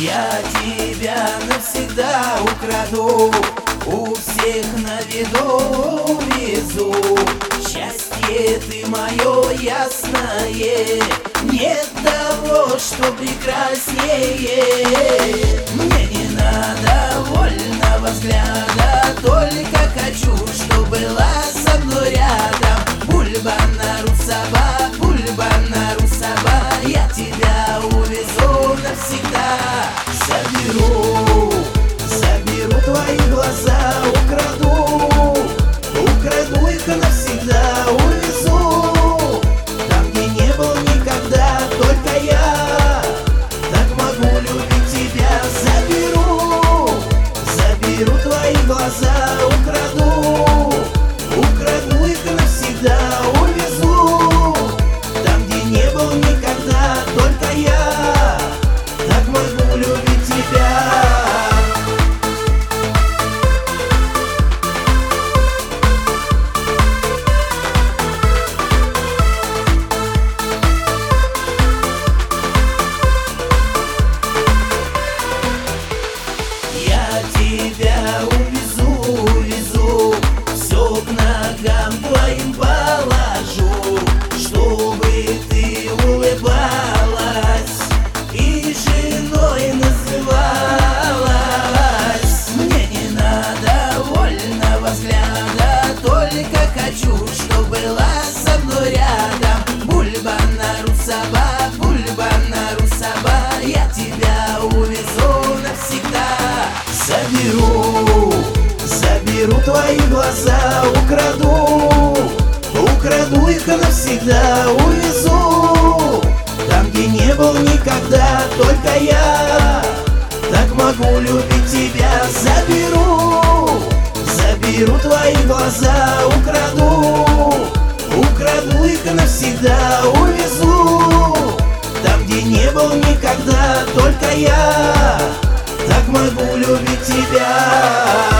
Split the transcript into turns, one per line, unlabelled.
Я тебя навсегда украду У всех на виду везу Счастье ты мое ясное Нет того, что прекраснее. Мне не надо вольного взгляда Только хочу, чтобы была со мной рядом. Бульба на русаба, взгляда Только хочу, чтобы была со мной рядом. Бульба на русаба, бульба на русаба Я тебя увезу навсегда. Заберу, заберу твои глаза Украду, украду их навсегда Увезу, там где не был никогда Только я так могу любить тебя. Заберу, заберу твои глаза Украду, украду их навсегда Увезу, там где не был никогда Только я. Так могу любить тебя